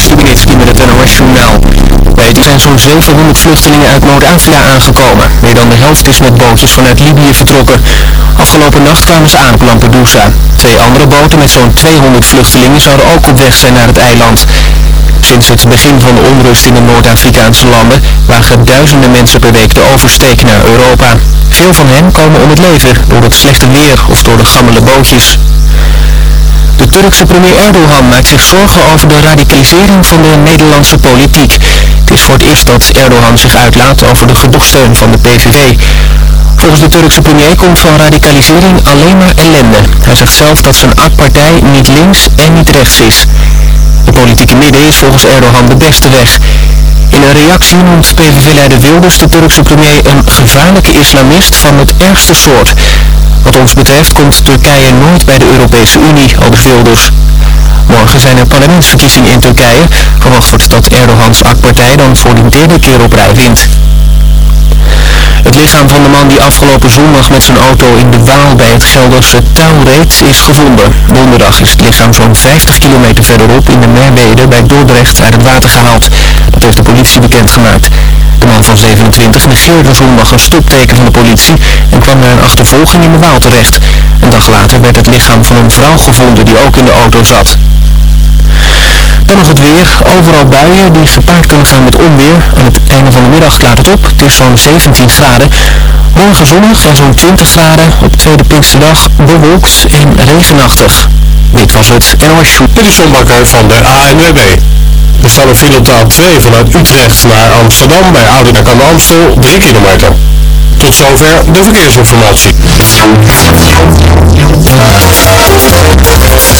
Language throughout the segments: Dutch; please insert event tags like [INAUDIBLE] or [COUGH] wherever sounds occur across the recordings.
Stubenitski met het NOS-journaal. Bij het zijn zo'n 700 vluchtelingen uit Noord-Afrika aangekomen. Meer dan de helft is met bootjes vanuit Libië vertrokken. Afgelopen nacht kwamen ze aan op Lampedusa. Twee andere boten met zo'n 200 vluchtelingen zouden ook op weg zijn naar het eiland. Sinds het begin van de onrust in de Noord-Afrikaanse landen wagen duizenden mensen per week de oversteek naar Europa. Veel van hen komen om het leven door het slechte weer of door de gammele bootjes. De Turkse premier Erdogan maakt zich zorgen over de radicalisering van de Nederlandse politiek. Het is voor het eerst dat Erdogan zich uitlaat over de gedoogsteun van de PVV. Volgens de Turkse premier komt van radicalisering alleen maar ellende. Hij zegt zelf dat zijn AK-partij niet links en niet rechts is. De politieke midden is volgens Erdogan de beste weg. In een reactie noemt PVV-leider Wilders de Turkse premier een gevaarlijke islamist van het ergste soort. Wat ons betreft komt Turkije nooit bij de Europese Unie, aldus Wilders. Morgen zijn er parlementsverkiezingen in Turkije. Verwacht wordt dat Erdogans AK-partij dan voor de derde keer op rij wint. Het lichaam van de man die afgelopen zondag met zijn auto in de Waal bij het Gelderse touw reed is gevonden. Donderdag is het lichaam zo'n 50 kilometer verderop in de Merwede bij Dordrecht uit het water gehaald. Dat heeft de politie bekendgemaakt. De man van 27 negeerde zondag een stopteken van de politie en kwam naar een achtervolging in de Waal terecht. Een dag later werd het lichaam van een vrouw gevonden die ook in de auto zat. Dan nog het weer. Overal buien die gepaard kunnen gaan met onweer. Aan het einde van de middag klaart het op. Het is zo'n 17 graden. Morgen zonnig en zo'n 20 graden. Op tweede Pinksterdag bewolkt en regenachtig. Dit was het NOS Shoot. Dit van de ANWB. Er staan een file op de A2 vanuit Utrecht naar Amsterdam bij Oudenaar aan de Amstel 3 kilometer. Tot zover de verkeersinformatie.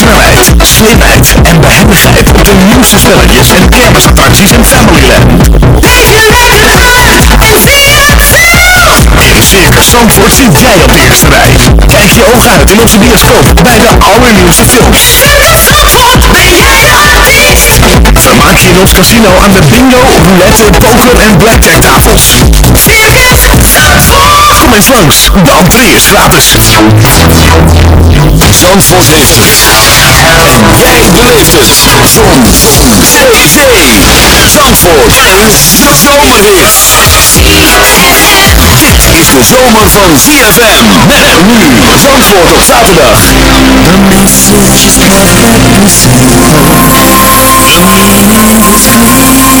snelheid, slimheid en behendigheid op de nieuwste spelletjes en kermisattracties in Familyland. In Circus Zandvoort zit jij op de eerste rij. Kijk je ogen uit in onze bioscoop bij de allernieuwste films. Vermaak je in ons casino aan de bingo, roulette, poker en blackjack tafels. Kom eens langs, de entree is gratis. Zandvoort heeft het. En jij beleeft het. Zon. Zee. Zee. Zandvoort. Een zomerhit. Dit is de zomer van ZFM. Met nu. Zandvoort op zaterdag. The message is perfectly simple. The meaning is clear.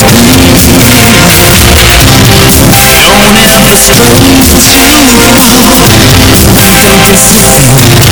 Even naar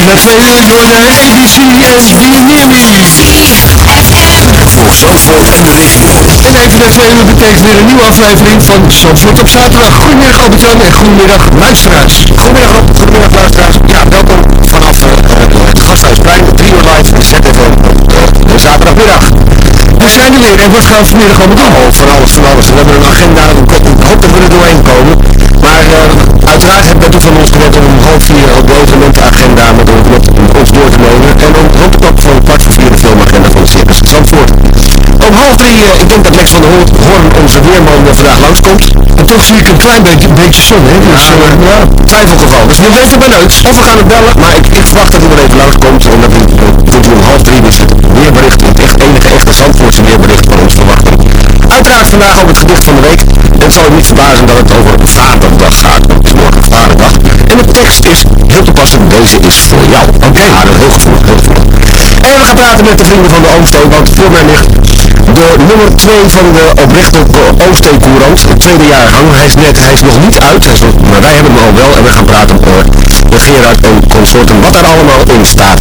uur door de ABC en Me. Voor Zandvoort en de regio. En even naar twee uur betekent weer een nieuwe aflevering van Zandvoort op zaterdag. Goedemiddag Albert-Jan en goedemiddag luisteraars. Goedemiddag goedemiddag luisteraars. Ja, welkom vanaf uh, het Gasthuisplein, 3 uur live, ZFM op uh, zaterdagmiddag. We zijn er weer en wat gaan we vanmiddag allemaal doen? Oh, van alles, van alles. We hebben een agenda, ik hoop dat we er doorheen komen. Maar uh, uiteraard hebt u van ons gewend om met, met ons door te nemen. En om rond de klok van kwart voor vier de filmagenda van Circus Zandvoort. Om half drie, uh, ik denk dat Lex van der Hoorn, onze weerman, uh, vandaag langskomt. En toch zie ik een klein beetje, beetje zon, hè? Dus, ja, uh, ja, twijfelgeval. Dus we weten maar uit. Of we gaan het bellen, maar ik, ik verwacht dat hij wel even langskomt. En dat doet hij om half drie dus het weerbericht, het echt enige echte Zandvoortse weerbericht van ons verwachten. Uiteraard vandaag ook het gedicht van de week. En het zal u niet verbazen dat het over Vaderdag En de tekst is heel toepasselijk. Deze is voor jou. Oké. Okay. Ja, heel gevoelig, heel gevoelig. En we gaan praten met de vrienden van de Oomsteen, want voor mij ligt de nummer 2 van de oprechtelijke Oomsteen-courant. Het tweede jaar hangen. Hij is net, hij is nog niet uit, is nog, maar wij hebben hem al wel. En we gaan praten over uh, Gerard en consorten, wat daar allemaal in staat.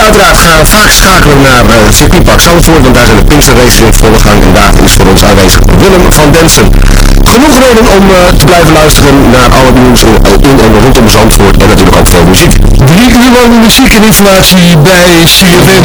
Uiteraard gaan we vaak schakelen naar uh, circuitpark Zandvoort, want daar zijn de Pinkster races in volle gang. En daar is voor ons aanwezig Willem van Densen. Genoeg reden om uh, te blijven luisteren naar al het nieuws in en rondom Zandvoort en natuurlijk ook veel muziek. Drie uur lang muziek en informatie bij CFM.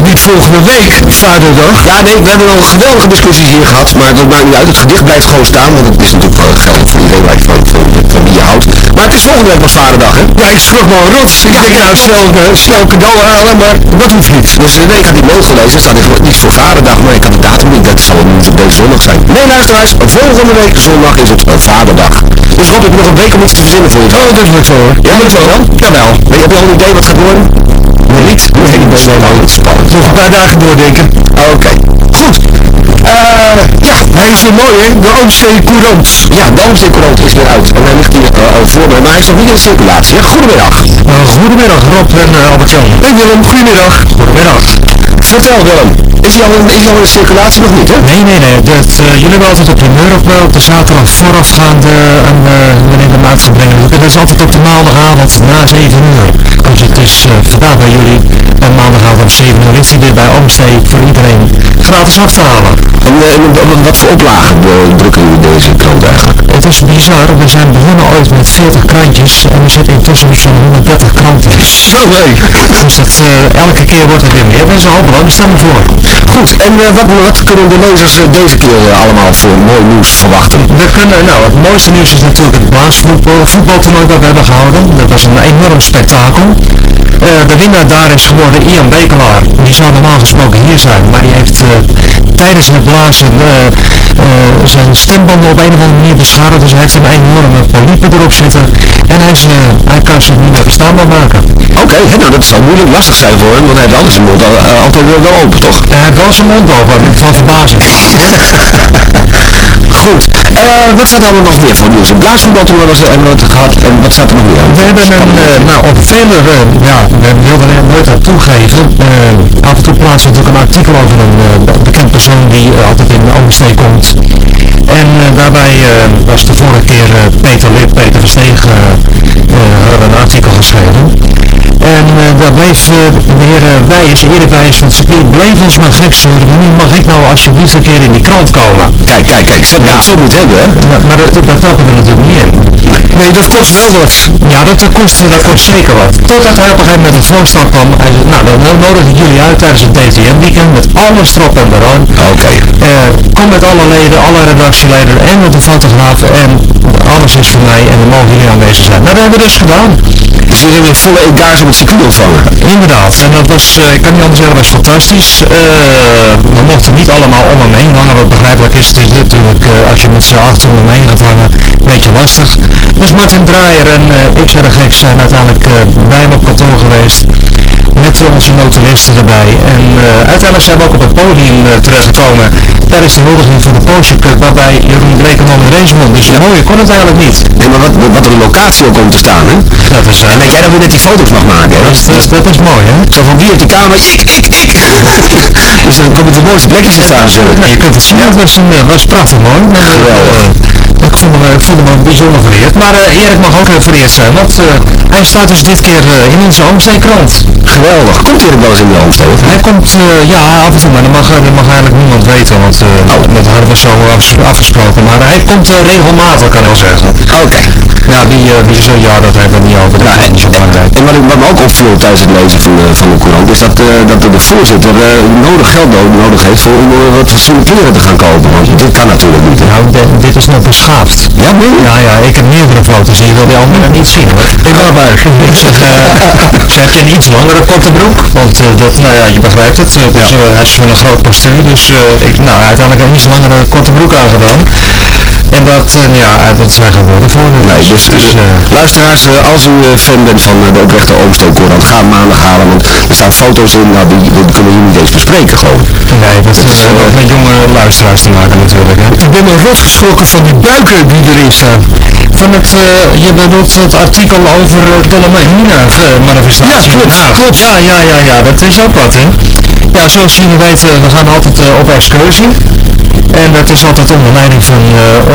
niet volgende week, Vaderdag? Ja, nee, we hebben al een geweldige discussie hier gehad, maar dat maakt niet uit. Het gedicht blijft gewoon staan, want het is natuurlijk wel geldig voor iedereen waar je van, van, van wie je houdt. Maar het is volgende week pas Vaderdag, hè? Ja, ik schrok me al rot. Ik denk, nou, snel, uh, snel cadeau halen, maar dat hoeft niet. Dus nee, ik had die mail gelezen, er staat niet voor Vaderdag, maar ik had de datum niet. Dat zal niet op deze zondag zijn. Nee, luisteraars, volgende week zondag is het Vaderdag. Dus Rob, ik nog een week om iets te verzinnen voor je. Oh, dat lukt zo hoor. Ja, lukt zo dan? Jawel. Maar heb je al een idee wat gaat worden? Niet? Nee, best wel lang. Spannend. Nog een paar dagen doordenken. Oké, okay. goed. Uh, ja, Hij is weer mooi, hè? De Oomstee Courant. Ja, de Oomstee-courant is weer uit. En hij ligt hier uh, voor me, maar hij is nog niet in circulatie. Ja, goedemiddag. goedemiddag Rob en Albert-Jan. Hey Willem, goedemiddag. Goedemiddag. Vertel Willem, is hij al in, is hij al in circulatie nog niet, hè? Nee, nee, nee. Dat, uh, jullie hebben altijd op de muur op, de zaterdag voorafgaande aan uh, wanneer de maand gaan brengen. Dat is altijd op de maandagavond na 7 uur. Dus het is uh, vandaag bij jullie en maandagavond om 7 uur is hij weer bij Oomstee voor iedereen gratis af te halen. En, en wat voor oplagen drukken jullie deze krant eigenlijk? Het is bizar, we zijn begonnen ooit met 40 krantjes en we zitten intussen op zo'n 130 kranten. Zo nee. Dus het, elke keer wordt het weer meer. Dat is een hoop belangstelling voor. Goed, en uh, wat, kunnen de lezers uh, deze keer uh, allemaal voor mooi nieuws verwachten? We kunnen, nou, het mooiste nieuws is natuurlijk het blaasvoetbaltoernooi dat we hebben gehouden. Dat was een enorm spektakel. De winnaar daar is geworden Ian Bekelaar. Die zou normaal gesproken hier zijn, maar die heeft tijdens het blazen zijn stembanden op een of andere manier beschadigd. Dus hij heeft een enorme poliepen erop zitten. En hij, is, hij kan zich niet meer verstaanbaar maken. Oké, okay, nou dat zal moeilijk lastig zijn voor hem, want hij heeft altijd zijn mond al, altijd wel open, toch? Hij heeft wel zijn mond open, van verbazing. [LAUGHS] Goed, uh, wat staat er nog meer voor nieuws? Een blaasvoetbaltoernooi was er en wat gehad en wat staat er nog meer aan? We hebben een, uh, nou op vele, uh, ja, we wilden er nooit aan toegeven. af en toe plaatsen we natuurlijk een artikel over een bekend persoon die altijd in Oomstee komt. En daarbij was de vorige keer Peter Lip, Peter Versteeg, hadden we een artikel geschreven. En uh, daar bleef uh, de heer Wijs, Erik Wijs van het circuit, bleef ons maar gek sturen. Nu mag ik nou alsjeblieft een keer in die krant komen. Kijk, kijk, kijk, zo, ja. zo moet hebben, hè? Maar, maar dat, dat trappen we natuurlijk niet in. Nee, dat kost wel wat. Ja, dat, dat, kost, dat kost zeker wat. Totdat hij op een gegeven moment het voorstel kwam. Hij zei, nou, dan nodig ik jullie uit tijdens het DTM weekend met alles erop en eraan. Oké. Okay. kom met alle leden, alle redactieleden en met de fotograaf en alles is voor mij en dan mogen jullie aanwezig zijn. Nou, dat hebben we dus gedaan. Dus jullie hebben volle egaars op het circuit ontvangen? Inderdaad, en dat was, uh, ik kan niet anders zeggen, dat was fantastisch. Uh, we mochten niet allemaal om hem heen hangen, wat begrijpelijk is. Het is natuurlijk, uh, als je met z'n achter om hem heen gaat hangen, een beetje lastig. Dus Martin Draaier en ik zijn uiteindelijk bij hem op kantoor geweest. Met onze notulisten erbij. En uiteindelijk zijn we ook op het podium terechtgekomen tijdens de huldiging van de Porsche Cup, waarbij Jeroen Blekeman de race won. Dus mooier kon het eigenlijk niet. Nee, maar wat, wat een locatie ook om te staan, hè? Dat is, en dat jij dan weer net die foto's mag maken, hè? Dat, dat, dat is mooi, hè? Zo van wie op die kamer, ik, ik, ik. [LAUGHS] dus dan kom je op de mooiste plekjes te staan, zo. Je kunt het zien, dat was, een, was prachtig mooi. Geweldig. Ik voelde me, ik me bijzonder vereerd. Maar uh, Erik mag ook heel vereerd zijn, want uh, hij staat dus dit keer uh, in onze Oomstee-krant. Geweldig. Komt Erik wel eens in de Oomstee? Hij komt, ja, af en toe, maar dat mag, dat mag eigenlijk niemand weten, want oh. dat hadden we zo afgesproken. Maar hij komt regelmatig, kan ik wel zeggen. Oké. Okay. Ja, die, die zo, ja, dat hebben we niet over, dat is niet zo belangrijk. En wat, wat me ook opviel tijdens het lezen van de, van de courant, is dat, dat de voorzitter nodig geld nodig heeft voor, om wat fatsoenlijke kleren te gaan kopen. Want dit kan natuurlijk niet. Nou, dit is nog beschaafd. Ja, nee? Ja, ja, ik heb meerdere foto's hier, wil die anderen niet zien. Ik ben erbij. Ik [LAUGHS] zeg, uh, zeg je een iets langere korte broek? Want uh, dat, nou ja, je begrijpt het. Uh, dus, ja. hij is van een groot postuur, dus ik, nou, uiteindelijk een iets langere korte broek aangedaan. En dat, ja, dat zijn geworden voor Nee, dus, dus luisteraars, als u fan bent van de oprechte Oomsteekkoorant, ga maandag halen, want er staan foto's in, nou, die, die kunnen jullie niet eens bespreken gewoon. Nee, dat is uh, met jonge luisteraars te maken natuurlijk. Hè. Ik ben nog rot geschrokken van die buiken die erin staan. Van het, uh, je bedoelt het artikel over uh, Dolomina manifestatie. Ja, klopt, nou, klopt. Ja, ja, ja, ja, dat is ook wat hè. Ja, zoals jullie weten, we gaan altijd op excursie. En dat is altijd onder leiding van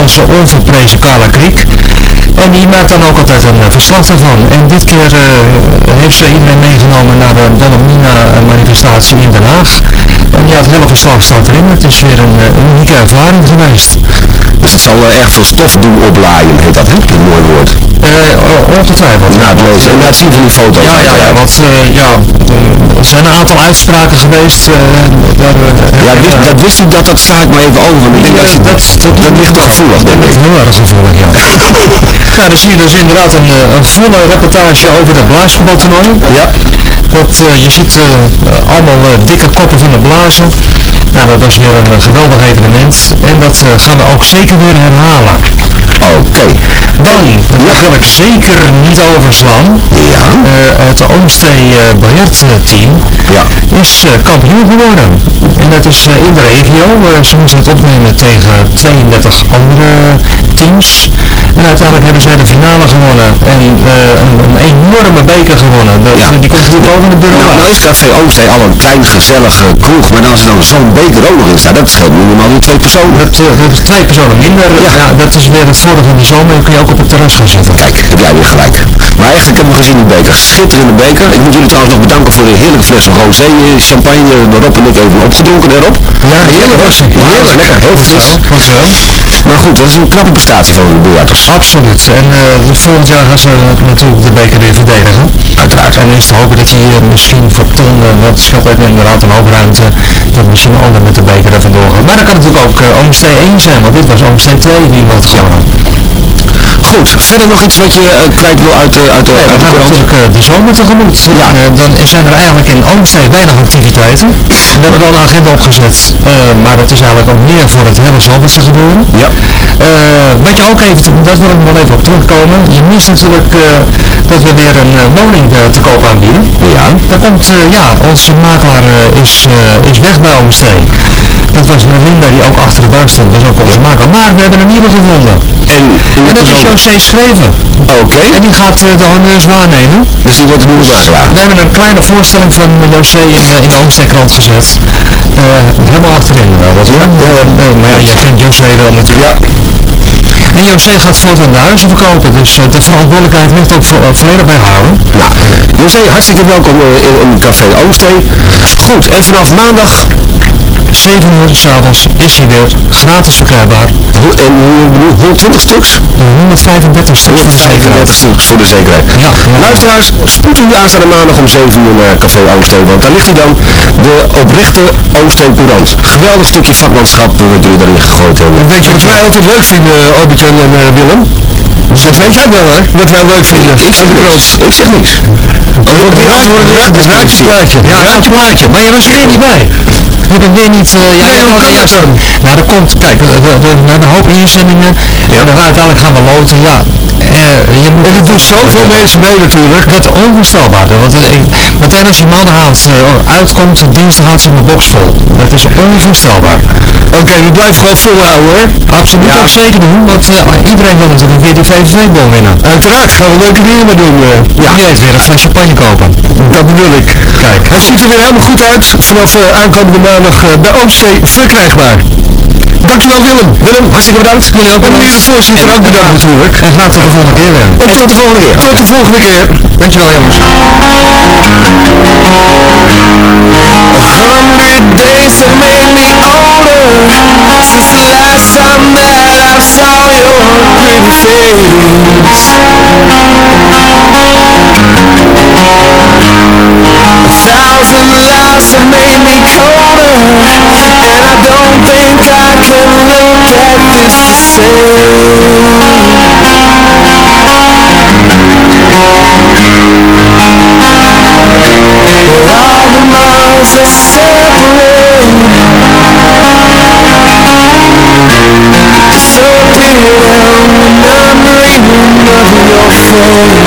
onze onverprezen Carla Kriek. En die maakt dan ook altijd een verslag daarvan. En dit keer heeft ze iedereen meegenomen naar de Dolomina manifestatie in Den Haag. En ja, het hele verslag staat erin. Het is weer een, unieke ervaring geweest. Dus het zal erg veel stof doen oplaaien, heet dat, hè? Een mooi woord. Uh, ongetwijfeld. Na het lezen en na het zien van die foto's. Ja, ja, ja, want uh, ja, er zijn een aantal uitspraken geweest. Daar, ja, wist, dat wist ik dat, dat ik maar even over. Ik denk dat, dat, dat, dat ligt te gevoelig, denk ik. Heel erg gevoelig, ja. [LAUGHS] ja, dan zie je dus inderdaad een, een volle reportage over het blaasvoetbaltoernooi. Ja. Dat, je ziet allemaal dikke koppen van de blazen. Nou, dat was weer een geweldig evenement. En dat gaan we ook zeker weer herhalen. Oké. Dan wil ik zeker niet overslaan. Ja. Eh, het Oomstee uh, biljartteam Ja. is eh, kampioen geworden. En dat is eh, in de regio. Eh, ze moesten het opnemen tegen 32 andere teams. En uiteindelijk hebben zij de finale gewonnen. En eh, een, een enorme beker gewonnen. Ja. Die komt hier boven de bureau. Nou, nou is Café Oostzee al een klein gezellige kroeg, maar als er dan zo'n beker ook nog in staat, dat scheelt minimaal die twee personen. Dat, eh, dat is twee personen minder. Ja. dat is weer het voordeel van de zomer. Dan kun je ook op het terras gaan zitten. Kijk, heb jij weer gelijk. Maar echt, ik heb hem gezien die beker. Schitterende beker. Ik moet jullie trouwens nog bedanken voor de heerlijke fles rosé eh, champagne. De Rob en ik even opgedronken erop. Ja, heerlijk was het. Dat is lekker. Heel fris. Dankjewel. Maar goed, dat is een knappe prestatie van de biljarters. Absoluut. En eh, volgend jaar gaan ze natuurlijk de beker weer verdedigen. Uiteraard. En is te hopen dat hij eh, misschien voor Ton, uh, wat scheelt ook inderdaad een hoop ruimte, dat misschien ander met de beker er vandoor gaat. Maar dan kan natuurlijk ook uh, Oomstee 1 zijn, want dit was Oomstee 2 die wat gewonnen. Goed, verder nog iets wat je uh, kwijt wil uit, uh, uit de, Nee, uit we de gaan natuurlijk uh, de zomer tegemoet. Ja. En, uh, dan zijn er eigenlijk in Oomstee weinig activiteiten. We hebben wel een agenda opgezet, maar dat is eigenlijk ook meer voor het hele zomerse gebeuren. Ja. wat je ook even, dat wil ik nog even op terugkomen. Je mist natuurlijk dat we weer een woning te koop aanbieden. Ja. Daar komt, ja, onze makelaar is, is weg bij Oomstee. Dat was Linda die ook achter de bar stond, dat is ook onze makelaar. Maar we hebben een nieuwe gevonden. En, En dat is José Schreven. Oké. En die gaat uh, de honneurs waarnemen. Dus die wordt de nieuwe makelaar. We hebben een kleine voorstelling van José in, uh, in de Oomsteekrant gezet. Uh, helemaal achterin wel. Wat, ja. maar ja, jij kent José wel natuurlijk. Ja. En José gaat voortaan de huizen verkopen, dus de verantwoordelijkheid ligt ook vo volledig bij houden. Nou, José, hartstikke welkom in, in Café Oomstee. Goed, en vanaf maandag 7 uur s'avonds is hij weer gratis verkrijgbaar. En 120 stuks? 135 stuks voor de zekerheid. stuks voor de zekerheid. Ja, ja. Luisteraars, spoed u aanstaande maandag om 7 uur naar Café Oostzee, want daar ligt hij dan, de oprechte Oostzee Courant. Geweldig stukje vakmanschap wat jullie daarin gegooid hebben. Weet je wat wij altijd leuk vinden, Albert-Jan en uh, Willem? Dat weet jij wel, hè? Wat wij leuk vinden. Ik, zeg niks. Ik zeg niks. Oh, het raadje plaatje. Ja, een raadje plaatje. Maar je was er weer niet bij. Je bent weer niet... Uh, ja, nee, kan dat dan? Nou, dat komt... Kijk, we, hebben een hoop inzendingen. Ja. En uiteindelijk gaan we loten. Ja, je moet... En het doet zoveel mensen mee natuurlijk. Dat is onvoorstelbaar. Want meteen als je maandenavond uh, uitkomt, dinsdag houdt ze mijn box vol. Dat is onvoorstelbaar. Oké, okay, we blijven gewoon volhouden hoor. Absoluut, ja. ook zeker doen. Want uh, iedereen wil natuurlijk weer die VVV-bol winnen. Uiteraard, gaan we leuke dingen mee doen. Uh. Ja, weer een fles champagne kopen. Dat bedoel ik. Kijk. Het ziet er weer helemaal goed uit. Vanaf uh, aankomende maandag bij Oostzee verkrijgbaar. Dankjewel Willem. Willem, hartstikke bedankt. Jullie ook meneer de voorzitter ook bedankt natuurlijk. En graag tot de volgende keer weer. En tot de volgende keer. Tot de volgende keer. Dankjewel jongens. hundred days have made me older Since the last time that I saw your pretty face A thousand lives have made me colder And I don't think I Oh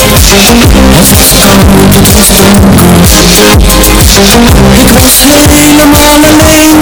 Ik was helemaal alleen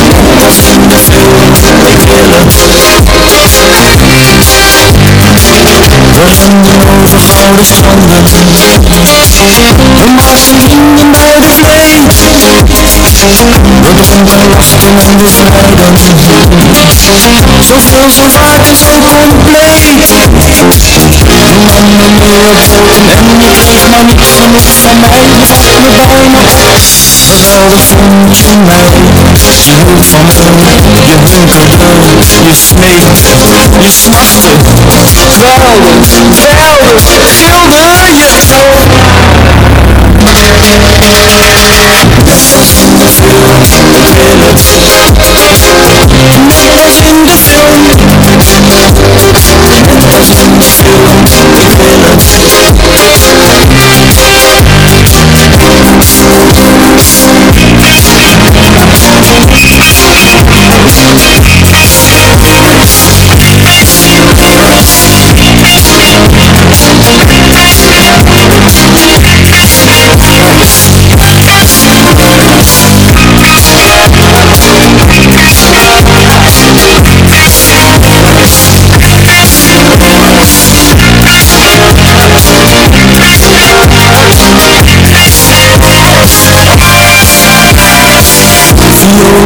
de de de de de gouden stranden We marsten in je muidenveen We lachten en we vrijden Zoveel, zo vaak en zo compleet Je nam me mee op boten en je mij Je op Geweldig vond je mij Je van me, je hunkerde, je Net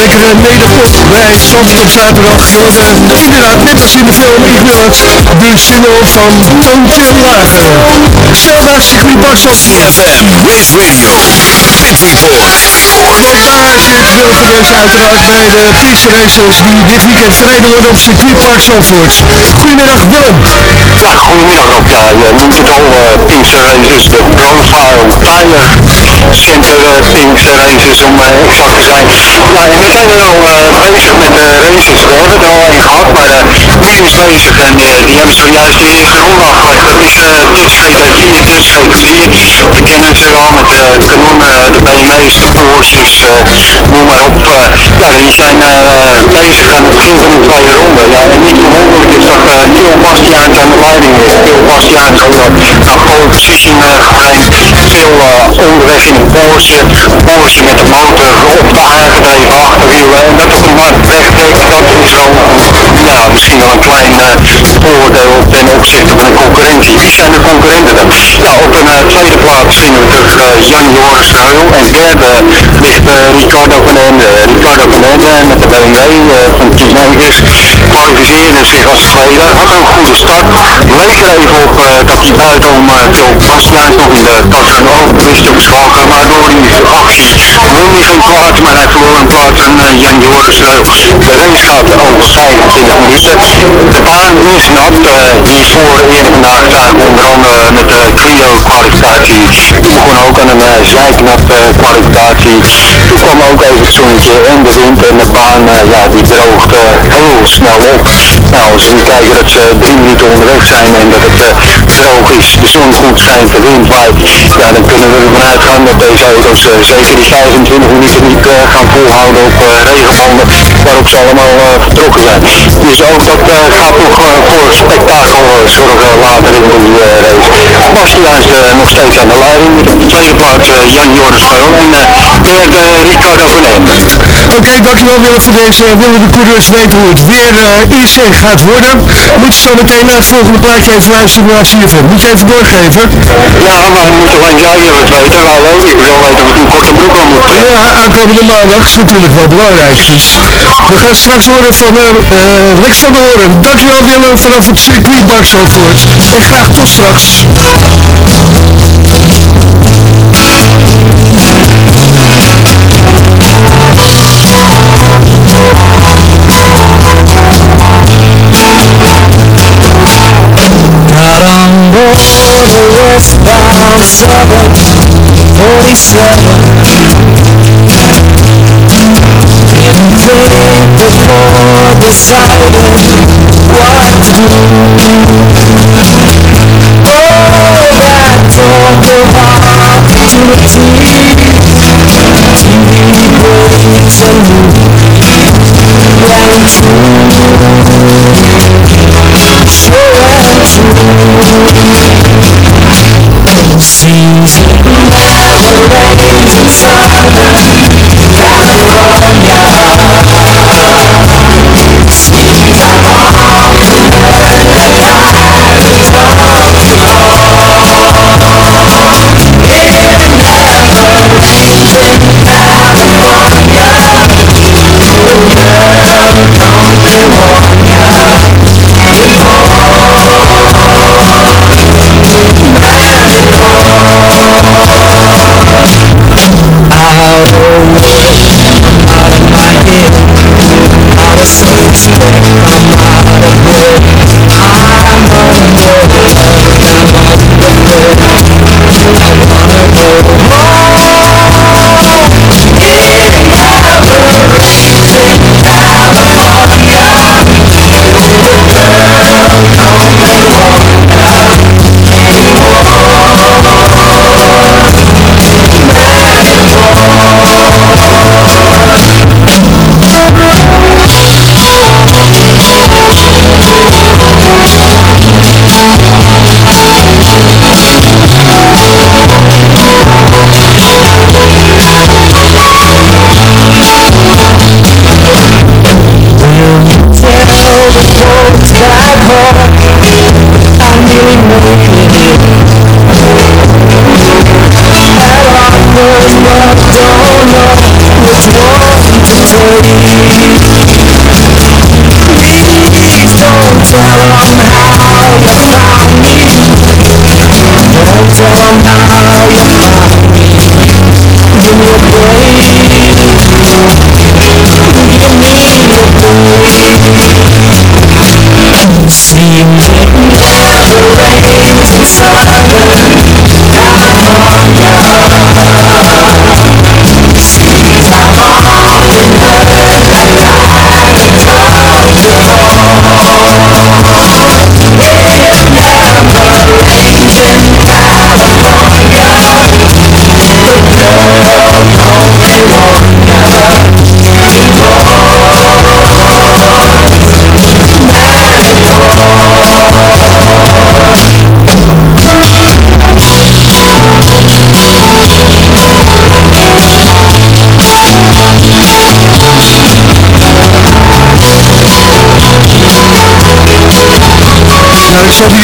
Lekkere nederpop bij Zandvoort op zaterdag. Je hoort, eh, inderdaad, net als in de film, ik wil het, de single van Toontje Lager. Zelda circuitparksel. CFM Race Radio Pit Report Want daar zit Wilke dus uiteraard bij de Races die dit weekend verreden worden op circuitpark Zandvoort. Goedemiddag Willem. Ja, goedemiddag Rob. Ja, je noemt het al, uh, Pinkster Races, de Profile Tire Center uh, Pinkster Races om uh, exact te zijn. Ja, en zijn er al uh, bezig met de races. We hebben er al een gehad, maar uh, Wien is bezig en uh, die hebben zojuist de eerste ronde afgelegd. Dat is uh, Dutch GT4, Dutch GT4. We kennen ze al met de kanonnen, de BMW's, de Porsches, noem maar op. ja, die zijn bezig aan het begin van de tweede ronde. Ja, en niet verwonderlijk is dat uh, Neil Bastiaans aan de leiding is. Neil Bastiaans ook uh, uh, geclaimd. Veel uh, onderweg in een Porsche. Porsche met de motor op de aangedreven achterwielen. En dat op een hard wegdek, dat is wel ja, misschien wel een klein voordeel ten opzichte van de concurrentie. Wie zijn de concurrenten dan? Ja, op een tweede plaats vinden we terug Jan Joris Geul. En derde ligt Ricardo van. Ricardo van met de BMW van Makers kwalificeerde zich als tweede, had een goede start, leek er even op uh, dat hij buitenom uh, Phil Bastiaans nog in de ook wist te verzwakken, maar door die won hij geen plaats, maar hij verloor een plaats aan uh, Jan Joris Reul. De race gaat over 25 minuten. De baan is nat, hiervoor eerder vandaag we onder andere met de Clio kwalificatie, die begon ook aan een uh, zijknap kwalificatie. Toen kwam ook even het zonnetje en de wind en de baan, ja, die droogt heel snel op. Nou, als we nu kijken dat ze drie minuten onderweg zijn en dat het is, de zon goed schijnt, de wind waait, ja, dan kunnen we ervan uitgaan dat deze auto's zeker die 25 minuten niet gaan volhouden op regenbanden waarop ze allemaal vertrokken zijn. Dus ook dat gaat nog voor spektakel zorgen later in die race. Bastiaans nog steeds aan de leiding. Tweede plaats Jan Joris Geul en derde Ricardo Verneem. Oké, dankjewel Willem voor deze. Willen de coureurs weten hoe het weer uh, is gaat worden? Moet je zo meteen naar het volgende plaatje even luisteren Moet je even doorgeven? Ja, maar we moeten alleen jij het weten. Wij ook. Ik wil weten wat een korte broek aan moet. Ja, aankomende maandag is natuurlijk wel belangrijk. Dus we gaan straks horen van uh, Lex van der Hoorn. Dankjewel Willem vanaf het circuit Bar Zandvoort. En graag tot straks. A westbound 747 Didn't think before deciding what to do Oh, that talk of opportunity TV breaks and movies rang true Sure Seas, mountain range, and summer, your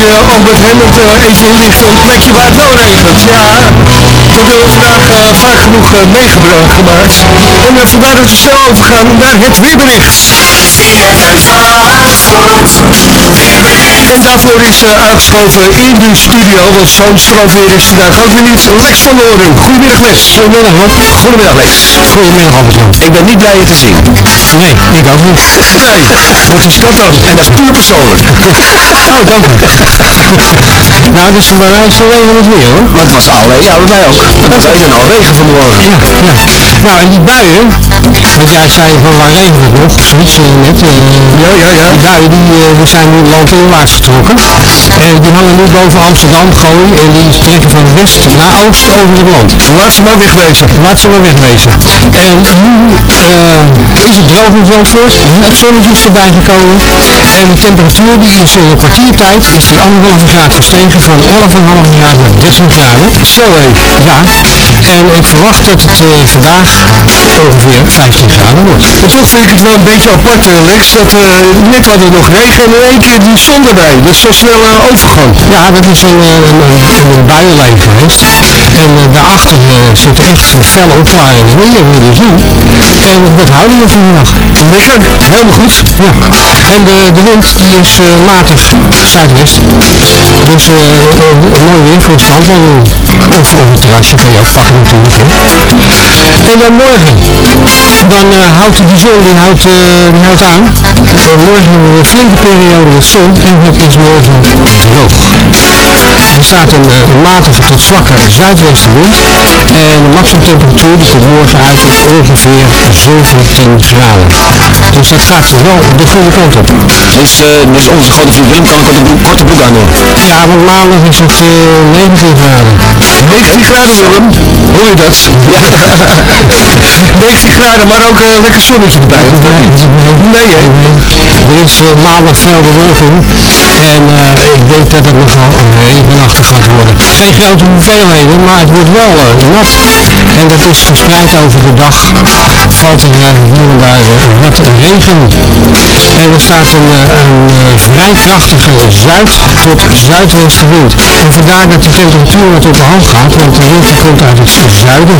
uh, Albert Hammond uh, even inlichten, een plekje waar het wel regent. Ja, dat hebben we vandaag uh, vaak genoeg meegemaakt. En vandaar dat we snel overgaan naar het weerbericht. En daarvoor is uh, aangeschoven in de studio, want zo'n strandweer is vandaag ook weer niet. Lex van Loren. Goedemiddag Lex. Goedemiddag Rob. Goedemiddag Lex. Goedemiddag Albert-Jan. Ik ben niet blij je te zien. Nee, ik ook niet. [LAUGHS] Nee, wat is dat dan? En dat is puur persoonlijk. [LAUGHS] Oh, dank u. [LAUGHS] Nou, dus bij mij is regen het weer hoor. Maar het was al, ja, bij mij ook. Het regen al regen vanmorgen. Ja, ja. Nou, en die buien, want jij zei van waar regent het nog, zoiets uh, net. Uh, ja, ja, ja. Die buien die, uh, die zijn landinwaarts getrokken. En die hangen nu boven Amsterdam, Gooi, en die trekken van west naar oost over het land. Laat ze maar wegwezen. Laat ze maar wegwezen. En nu is het droog in Zandvoort, het zonnetje is erbij gekomen. En de temperatuur die is in een kwartiertijd is die anderhalve graad gestegen van 11,5 graden naar 13 graden. Zo hé. Ja, en ik verwacht dat het uh, vandaag ongeveer 15 graden wordt. En toch vind ik het wel een beetje apart, Lex, dat uh, net hadden we nog regen en in één keer die zon erbij. Dat is zo snel overgang. Ja, dat is een, een, een, een buienlijn geweest. En daarachter zit echt felle opklaringen. Wil je zien. En dat houden we vanmiddag. Lekker, helemaal goed. Ja. En de, de wind die is matig zuidwest. Dus uh, mooi weer voor strand. Of op het terrasje kan je ook pakken natuurlijk. Hè. En dan morgen, dan uh, houdt de zon die houdt, uh, die houdt aan. Uh, morgen hebben we een flinke periode met zon en het is morgen droog. Er staat een, een matige tot zwakke zuidwestenwind en de maximumtemperatuur die komt morgen uit op ongeveer 17 graden. Dus dat gaat wel de goede kant op. Dus, dus onze grote vriend Willem kan een korte broek aan doen. Ja, want maandag is het uh, 19 graden. 19 graden Willem, hoor je dat? Ja. [LAUGHS] 19 graden, maar ook uh, lekker zonnetje erbij. Nee, nee hè? Er is uh, maandag veel bewolking en ik denk dat het nogal worden. Geen grote hoeveelheden, maar het wordt wel nat. En dat is verspreid over de dag. Valt er hier en daar wat regen. En er staat een, vrij krachtige zuid tot zuidwestenwind. En vandaar dat de temperatuur wat op de hand gaat, want de wind komt uit het zuiden.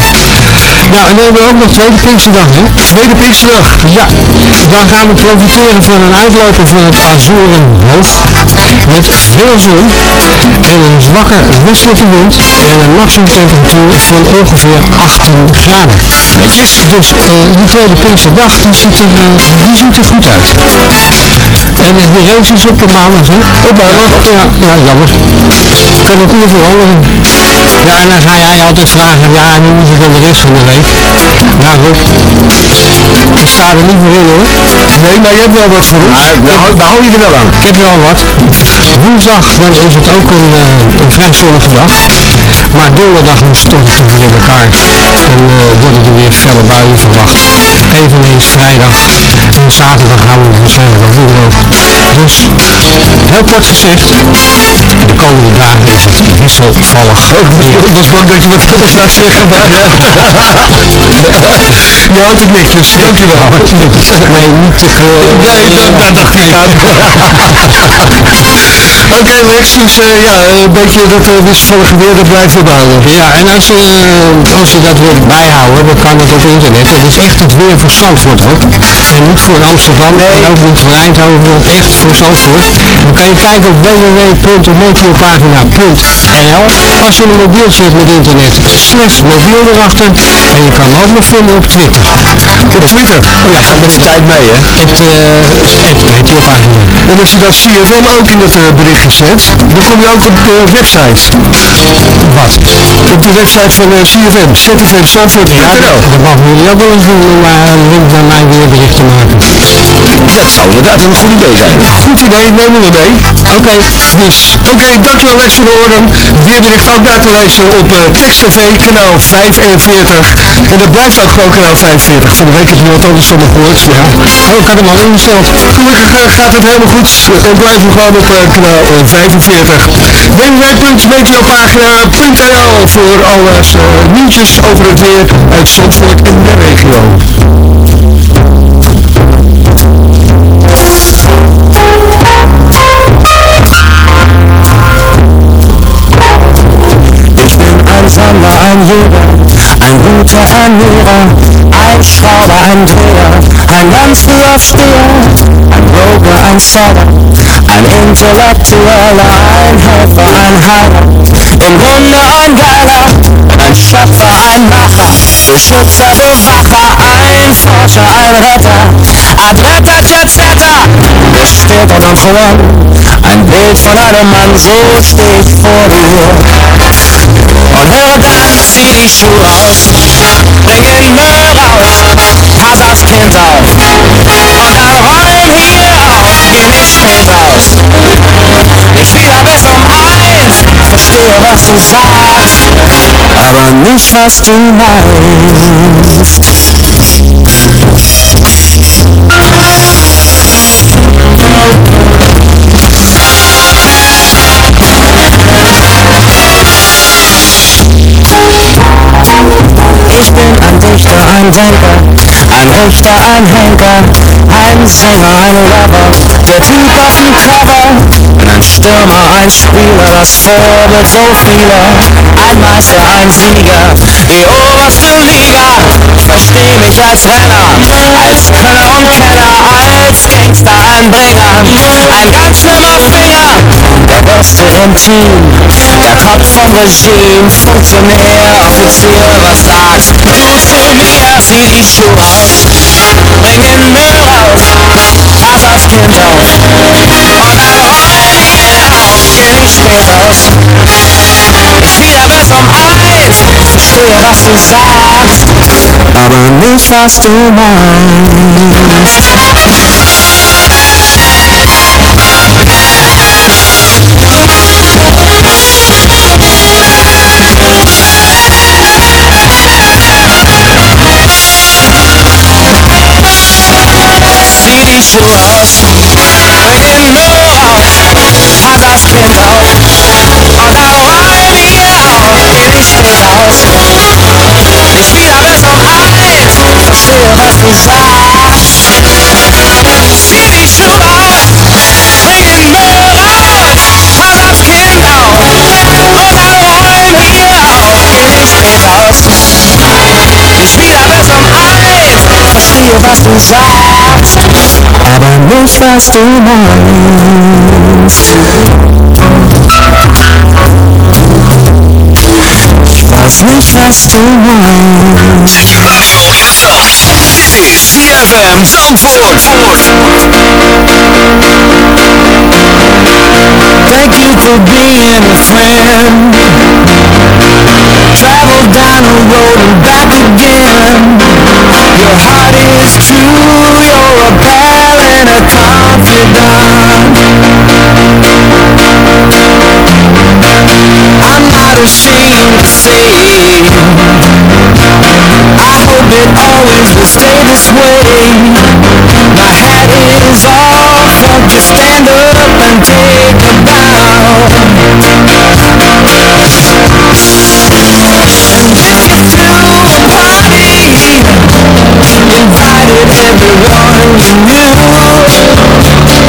Nou, en dan hebben we ook nog tweede Pinksterdag, hè? Tweede Pinksterdag, ja. Dan gaan we profiteren van een uitloper van het Azorenhoog. Met veel zon en een zwakke westelijke wind en een maximumtemperatuur van ongeveer 18 graden. Netjes. Dus uh, die tweede Pinksterdag, die ziet er, uh, die ziet er goed uit. En de race is op de maandag, hè? Op maandag? Ja, ja, jammer. Kan het niet veranderen. Ja, en dan ga jij altijd vragen, ja, hoe is het dan de rest van de week? Nou, Rob, ik sta er niet meer in, hoor. Nee, maar je hebt wel wat voor ons. Maar, daar, hou, je er wel aan. Ik heb wel wat. Woensdag, dan is het ook een, uh, een vrij zonnige Maar donderdag stort het weer in elkaar. En uh, worden er weer felle buien verwacht. Eveneens vrijdag. En zaterdag gaan we waarschijnlijk ook weer droog. Dus, heel kort gezegd, de komende dagen is het wisselvallig. Ik was bang dat je wat anders gaat zeggen, maar... Je houdt het netjes, dankjewel. [LAUGHS] Nee, niet te veel. Nee, dat, dat dacht ik aan. Oké Lex, dus ja, een beetje dat uh, weer, dat blijft behouden. Ja, en als je, uh, als je dat wilt bijhouden, dan kan het op internet. Het is echt het weer voor Zandvoort ook. En niet voor Amsterdam, nee. en ook niet voor Eindhoven, echt voor Zandvoort. Dan kan je kijken op www.meteopagina.nl Als je een mobiel zit met internet, slash mobiel erachter. En je kan ook nog vinden op Twitter. Op Twitter? Ja, met de tijd mee, hè? Het, het meteopagina. En als je dat CFM ook in het berichtje zet, dan kom je ook op de website. Wat? Op de website van uh, CFM, zfmzandvoort.nl. Ja, dat mag jullie ook wel eens doen om uh, een link naar mijn weerbericht te maken. Dat zou inderdaad een goed idee zijn. Goed idee, nemen we mee. Oké, okay, dus. Oké, okay, dankjewel Lex van Oren. Weerbericht ook na te lezen op uh, Text TV, kanaal 45. En dat blijft ook gewoon kanaal 45. Van de week heb je wat anders van me gehoord. Ja. Oh, ik had hem al ingesteld. Gelukkig uh, gaat het helemaal goed. En blijven gewoon op uh, kanaal 45. www.meteopagina.nl voor alle nieuwtjes over het weer uit Zandvoort en de regio. Sonne, ein Jeder, ein guter Ernährer, ein Schrauber, ein Dreher, ein ganz früher Steher, ein Pädagoge, ein Setter, ein Intellektueller, ein Helfer, ein Heiler, im Grunde ein Geiler, ein Schöpfer, ein Macher, Beschützer, Bewacher, ein Forscher, ein Retter, Athleter, Jetsetter, Bestäter und verloren, ein Bild von einem Mann, so stehe ich vor dir. Und hör dann, zieh die Schuhe aus, bring den Müll raus, pass aufs Kind auf, und dann räum hier spät raus. Ich wieder um eins, verstehe was du sagst, aber nicht was du meinst. Ich bin ein Dichter, ein Denker, ein Richter, ein Henker, sing I'm a lover The two doesn't cover. Ein Stürmer, ein Spieler, das Vorbild so vieler, ein Meister, ein Sieger, die oberste Liga. Versteh mich als Renner, als Könner und Kenner, als Gangster, ein Bringer, ein ganz schlimmer Finger, der Beste im Team, der Kopf vom Regime, Funktionär, Offizier, was sagst du zu mir? Zieh die Schuhe aus, bring den Müll raus, pass aufs Kind auf, und Straight up, straight up like I'm high, straight up off the sides. I run this house to mine. See these shoes. feel us inside. See these shadows bringing metal. Times get long, and I'm here Getting wanna kneel. Cause we got some eyes to see us inside. But I miss us two minds. Zet je radio in. Dit is ZFM Zandvoort. Thank you for being a friend. Travel down the road and back again. Your heart is true, you're a pal and a confidant. Not ashamed to say I hope it always will stay this way. My hat is off, won't you stand up and take a bow? Threw a party Invited everyone you knew.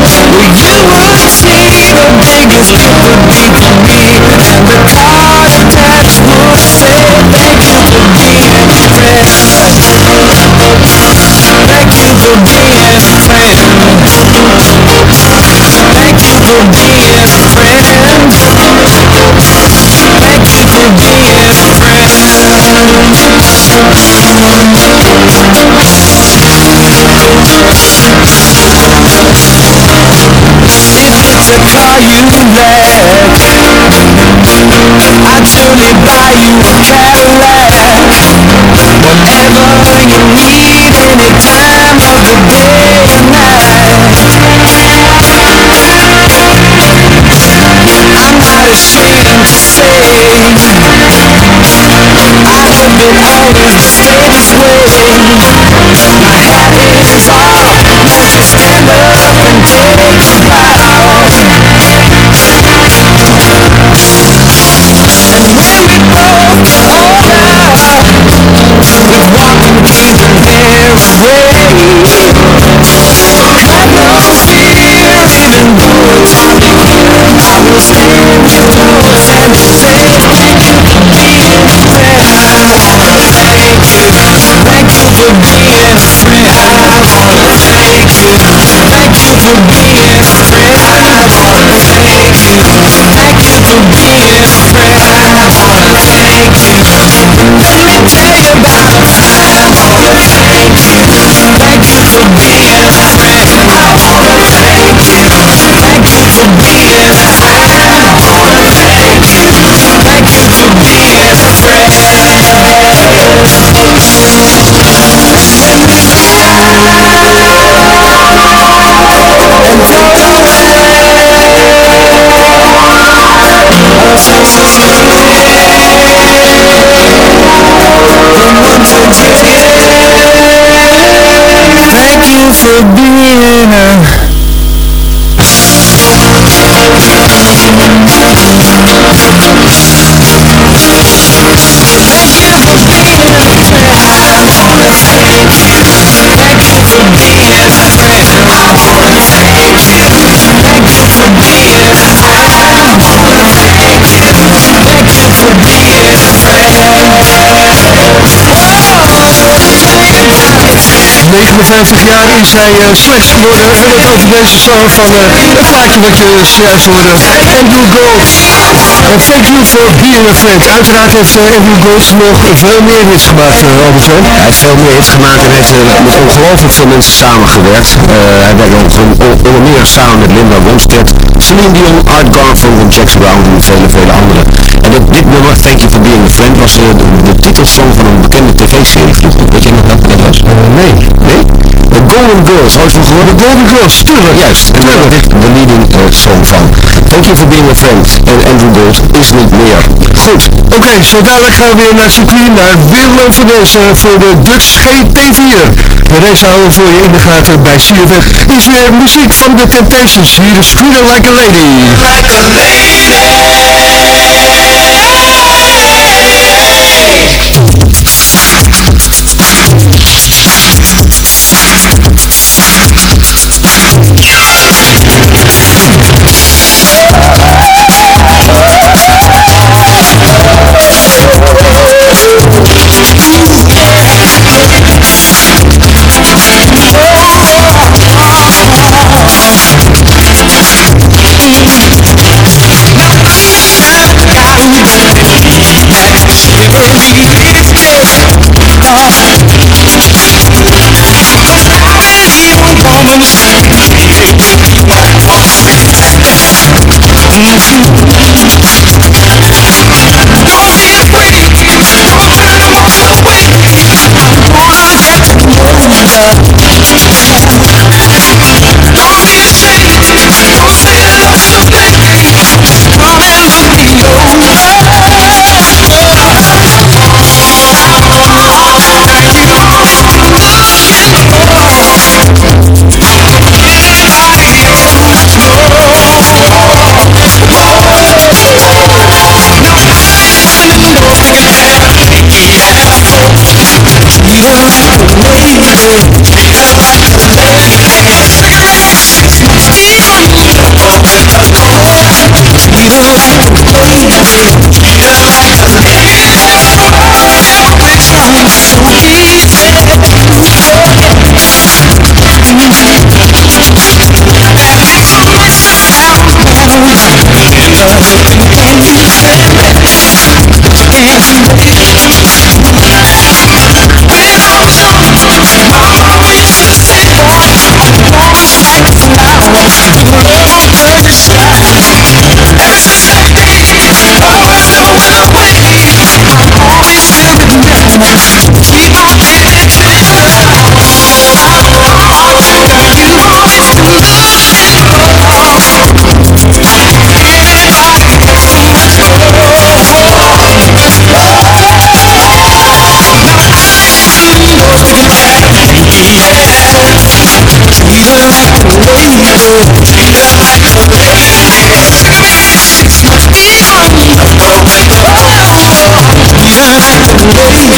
Well, you would see the biggest gift would be for me Thank you always ...59 jaar is hij uh, slechts geworden. En dat over deze song van uh, het plaatje wat je zojuist hoorde. Andrew Gold. En thank you for being a friend. Uiteraard heeft uh, Andrew Gold nog veel meer hits gemaakt, uh, Albert Jan. Hij heeft veel meer hits gemaakt en heeft uh, met ongelooflijk veel mensen samengewerkt. Uh, hij werkt ook onder meer samen met Linda Ronstadt, Celine Dion, Art Garfunkel, Jackson Brown en vele, vele anderen. En dat, dit nummer, Thank You For Being A Friend, was de, de, titelsong van een bekende tv-serie vroeger. Weet je nog welke dat was? nee. Nee? Golden Girls. Oh, is? De Golden Girls, tuurlijk. Juist, En er dicht De leading uh, song van Thank You For Being A Friend en Andrew Gold is niet meer. Goed, oké, okay, zo dadelijk gaan we weer naar circuit, naar Willem van deze voor de Dutch GT4. De race houden voor je in de gaten bij CFM. Is weer muziek van The Temptations. Hier is Squeal Like a lady.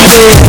Yeah.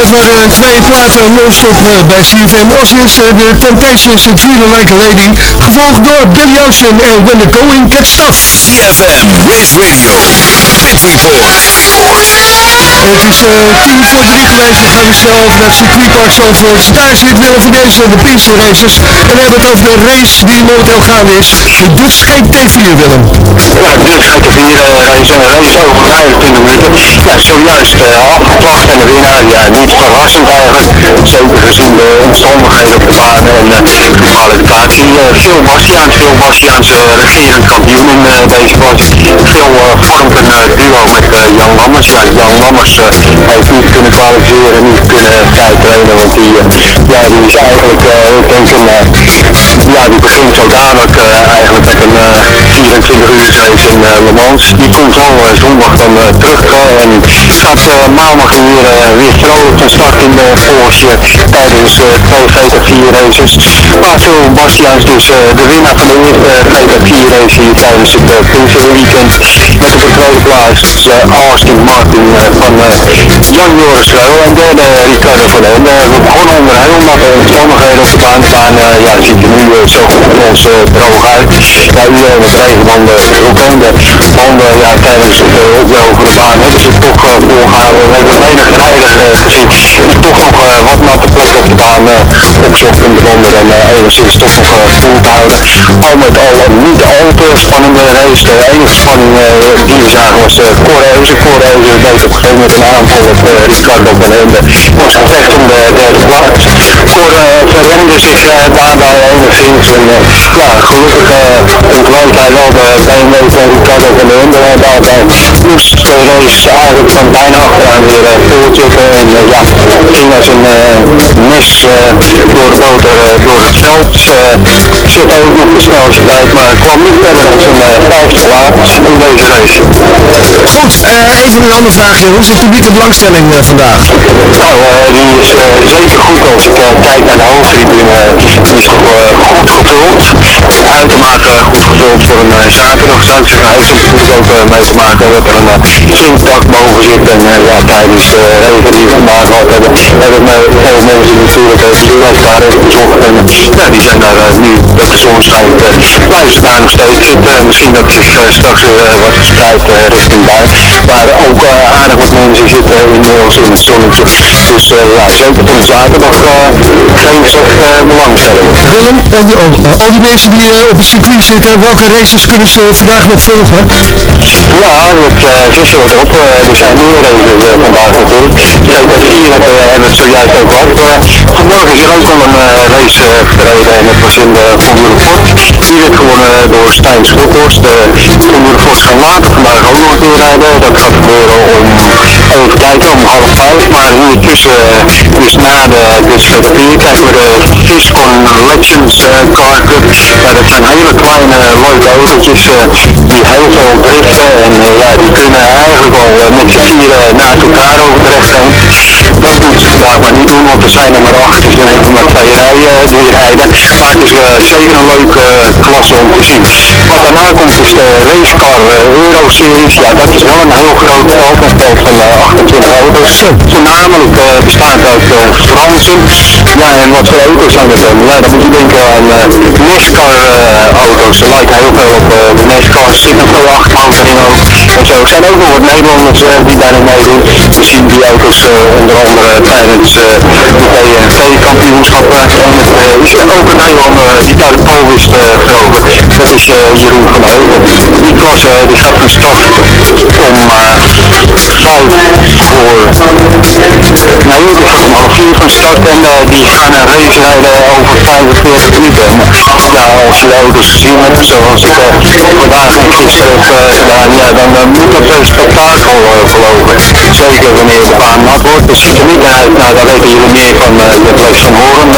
Dat waren twee platen non-stop eh, bij CFM. Als eerste de Temptations en Feeling Like a Lady. Gevolgd door Billy Ocean en When the Going Gets Tough. CFM Race Radio, Pit Report. Het is uh, tien voor drie geweest. We gaan snel over naar circuitpark Zandvoort. Daar zit Willem van deze de Pinsel Races. En we hebben het over de race die momenteel gaande is. De Dutch GT4 Willem. Ja, de Dutch GT4 race en een race over 25 minuten. Ja, zojuist uh, en de winnaar. Ja, niet verrassend eigenlijk. Zeker gezien de omstandigheden op de baan en uh, de kwalificatie. Uh, Phil Bastiaans, Phil Bastiaans regerend kampioen in deze klas. Phil vormt een duo met Jan Lammers. Ja, Jan Lammers heeft niet kunnen kwalificeren, niet kunnen tijdtrainen, want die, ja, die is eigenlijk, ik denk een, ja, die begint zo dadelijk eigenlijk met een 24 uur race in Le Mans. Die komt zo zondag dan terug en gaat maandag weer, weer vrolijk van start in de Porsche tijdens twee GT4 races. Maar Phil Bastiaans dus de winnaar van de eerste GT4 race hier tijdens het Pinkster Weekend. Met op de tweede plaats Austin Martin van Jan Joris Reul en derde Ricardo van Den. we begonnen onder heel natte omstandigheden op de baan. De baan ja, ziet er nu zo goed als droog uit. Ja, u met regenbanden bekende banden ja, tijdens het oplopen de baan hebben ze toch volgehouden. We hebben menig rijder gezien die toch nog wat natte plekken op de baan opzocht in de banden en enigszins toch nog vol te houden. Al met al niet al te spannende race. De enige spanning die we zagen was Correuze. Correuze deed op een een aanval op Ricardo van Hende. was gevecht om de derde plaats. Cor verremde zich daarbij enigszins en ja, gelukkig ontweek hij wel de BMW van Ricardo van Hende daarbij. Moest de race eigenlijk van bijna achteraan weer voortzetten en ja, ging als een mes door de boter door het veld. Zette ook nog de snelste tijd, maar kwam niet verder dan zijn vijfde plaats in deze race. Goed, uh, even een andere vraag. Hoe is de publieke belangstelling uh, vandaag? Nou, uh, die is zeker goed als ik kijk naar de hoofdtribune. die is goed gevuld. Uitermate goed gevuld voor een zaterdag. Ik zeggen, hij heeft natuurlijk ook mee te maken dat er een zinkdak boven zit. En ja, tijdens de regen die we vandaag gehad hebben, hebben veel mensen natuurlijk die blijkbaar even bezocht. En ja, die zijn daar nu de zon schijnt. blijven ze daar nog steeds zitten. misschien dat zich straks weer wat verspreid richting buiten. Maar ook aardig wat mensen zitten inmiddels in het zonnetje. Dus ja, zeker tot zaterdag geen slechte belangstelling. Willem, al die, al die mensen die op het circuit zitten, welke races kunnen ze vandaag nog volgen? Ja, het zit er op. er zijn meer races vandaag natuurlijk. GT4 hebben we het zojuist ook gehad. vanmorgen is er ook al een race gereden en het was in de Formule Ford. Die werd gewonnen door Stijn Schothorst. De Formule Ford gaan later vandaag ook nog een keer rijden. Dat gaat gebeuren om, even kijken, om half vijf. Maar ondertussen is na de Dutch GT4 krijgen we de Viscon Legends Cup. Ja, dat zijn hele kleine leuke autootjes die heel veel driften en ja, die kunnen eigenlijk al met z'n vieren naast elkaar over de recht Dat moeten ze maar niet doen, want er zijn er maar acht, dus dan maar twee rijen die rijden. Maar het is zeker een leuke klasse om te zien. Wat daarna komt is de racecar Euro Series. Ja, dat is wel een heel groot veld, een veld van 28 auto's. Voornamelijk bestaat uit Fransen. Ja, en wat voor auto's zijn het dan? Ja, dan moet je denken aan NASCAR auto's. Ze lijken heel veel op de NASCAR. Er zit nog. En zo zijn ook nog wat Nederlanders die daarin meedoen. We zien die auto's onder andere tijdens de DNV-kampioenschappen. En is ook een Nederlander die daar de pol geroven. Dat is Jeroen van Heuvel. Die klasse die gaat van start om vijf voor, nee, die gaat om half vier van start en die gaan een race rijden over 45 minuten. En, ja, als je de auto's gezien hebt, zoals ik vandaag en gisteren heb gedaan, ja, dan moet dat een spektakel geloven. Zeker wanneer de baan nat wordt. Het ziet er niet uit, nou daar weten jullie meer van de Lex van Horen.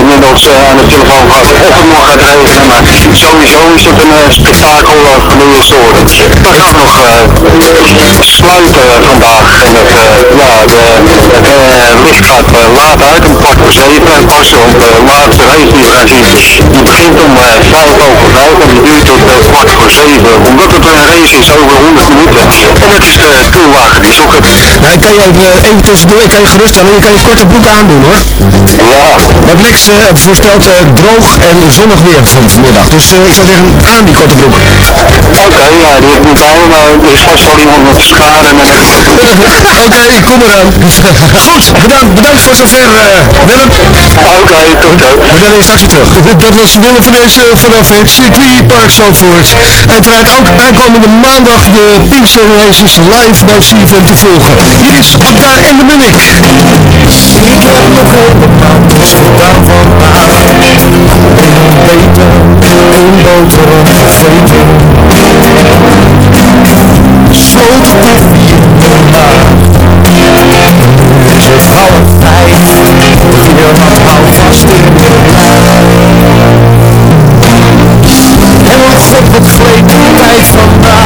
inmiddels aan de telefoon gehad of het nog gaat regenen, maar sowieso is het een spektakel van de eerste orde. We gaan nog sluiten vandaag en het, ja, de, eh, laat uit om kwart voor zeven. En pas op de laatste race die we gaan zien, die begint om eh, vijf over vijf en die duurt tot eh, kwart voor zeven. Omdat het een race is over 100 minuten. En dat is de toerwagen die zoekt het. Nou, ik kan je even, even tussendoor, ik kan je gerust stellen, je kan je korte broek aandoen hoor. Ja, Want Lex eh, voorspelt eh, droog en zonnig weer van vanmiddag. Dus eh, ik aan die korte broek. oké, ja, die niet bij me, maar er is vast wel iemand met schade en [LAUGHS] Oké, kom eraan. [LAUGHS] Goed, bedankt, bedankt voor zover eh, Willem. Oké, tot zo. We zijn straks weer terug. [LAUGHS] Dat was Willem van deze vanaf het circuitpark Zandvoort. Uiteraard ook aankomende maandag de Pinkster Races live bij CFM te volgen. Hier is Akka en de Munnik. Ik heb nog boterham gegeten Sloot de maag Nu is het half vijf Weer wat houvast in de laag En wat god gleed de tijd vandaag